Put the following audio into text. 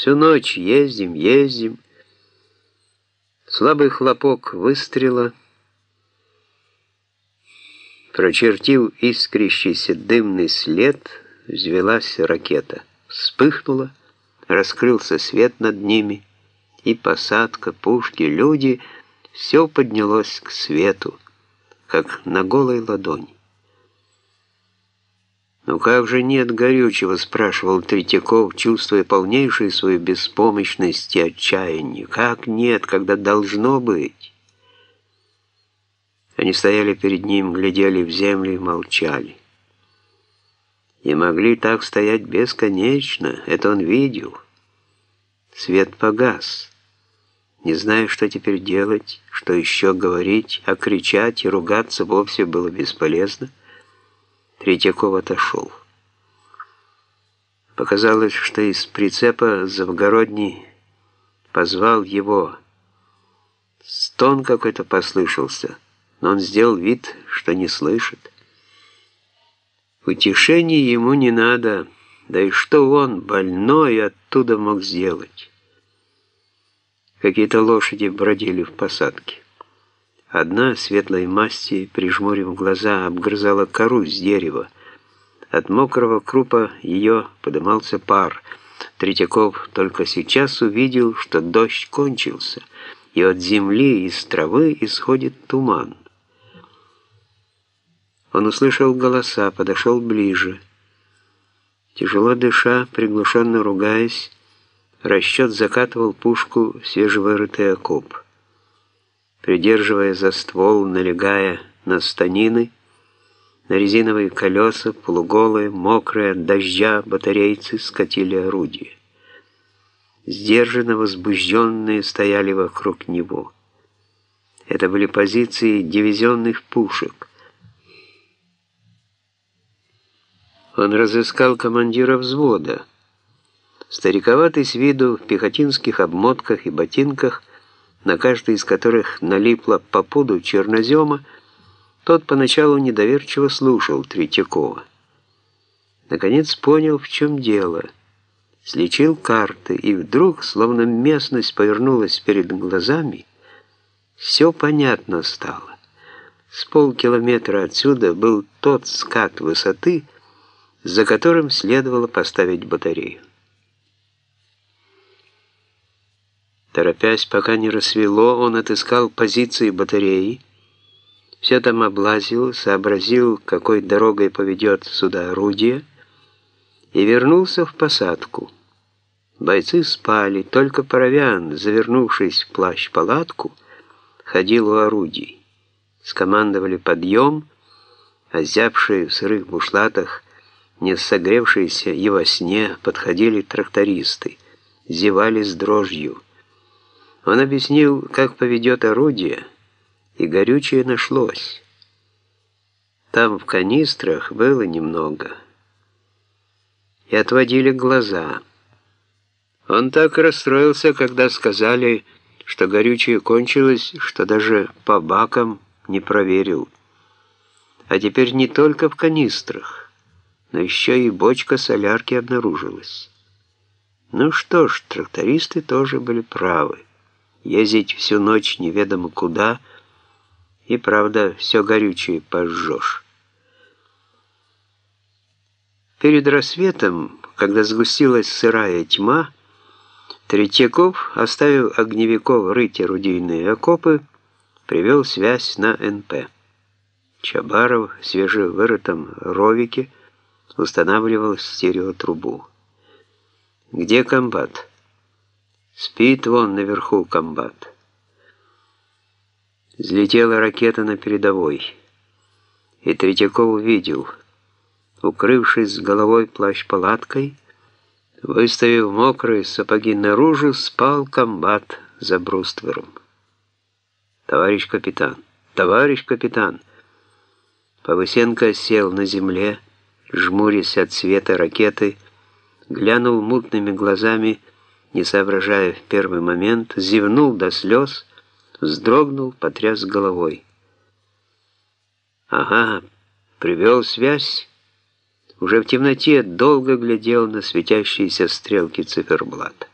Всю ночь ездим, ездим. Слабый хлопок выстрела прочертил искрящийся дымный след, взвелась ракета. Вспыхнула, раскрылся свет над ними, и посадка, пушки, люди — все поднялось к свету, как на голой ладони. «Ну как же нет горючего?» — спрашивал Третьяков, чувствуя полнейшую свою беспомощность и отчаяние. «Как нет, когда должно быть?» Они стояли перед ним, глядели в землю и молчали. И могли так стоять бесконечно, это он видел. Свет погас. Не зная, что теперь делать, что еще говорить, а кричать и ругаться вовсе было бесполезно. Третьяков отошел. Показалось, что из прицепа Завгородний позвал его. Стон какой-то послышался, но он сделал вид, что не слышит. Утешения ему не надо, да и что он, больной, оттуда мог сделать? Какие-то лошади бродили в посадке. Одна светлой масти, прижмурив глаза, обгрызала кору с дерева. От мокрого крупа ее подымался пар. Третьяков только сейчас увидел, что дождь кончился, и от земли из травы исходит туман. Он услышал голоса, подошел ближе. Тяжело дыша, приглушенно ругаясь, расчет закатывал пушку в свежевырытый окоп придерживая за ствол, налегая на станины, на резиновые колеса, полуголые, мокрые от дождя батарейцы скатили орудие. Сдержанно возбужденные стояли вокруг него. Это были позиции дивизионных пушек. Он разыскал командира взвода. Стариковатый с виду в пехотинских обмотках и ботинках на каждый из которых налипла по пуду чернозема, тот поначалу недоверчиво слушал Третьякова. Наконец понял, в чем дело. Слечил карты, и вдруг, словно местность повернулась перед глазами, все понятно стало. С полкилометра отсюда был тот скат высоты, за которым следовало поставить батарею. Торопясь, пока не рассвело, он отыскал позиции батареи, все там облазил, сообразил, какой дорогой поведет сюда орудие, и вернулся в посадку. Бойцы спали, только Паровян, завернувшись в плащ-палатку, ходил у орудий. Скомандовали подъем, а зябшие в сырых бушлатах, не согревшиеся и во сне, подходили трактористы, зевали с дрожью. Он объяснил, как поведет орудие, и горючее нашлось. Там в канистрах было немного. И отводили глаза. Он так расстроился, когда сказали, что горючее кончилось, что даже по бакам не проверил. А теперь не только в канистрах, но еще и бочка солярки обнаружилась. Ну что ж, трактористы тоже были правы ездить всю ночь неведомо куда, и, правда, все горючее пожжешь. Перед рассветом, когда сгустилась сырая тьма, Третьяков, оставив огневиков рыть орудийные окопы, привел связь на НП. Чабаров в свежевырытом ровике устанавливал стереотрубу. «Где комбат?» Спит вон наверху комбат. Взлетела ракета на передовой. И Третьяков увидел, укрывшись головой плащ-палаткой, выставив мокрые сапоги наружу, спал комбат за бруствером. «Товарищ капитан! Товарищ капитан!» Повысенко сел на земле, жмурясь от света ракеты, глянул мутными глазами не соображая в первый момент, зевнул до слез, вздрогнул, потряс головой. «Ага, привел связь». Уже в темноте долго глядел на светящиеся стрелки циферблата.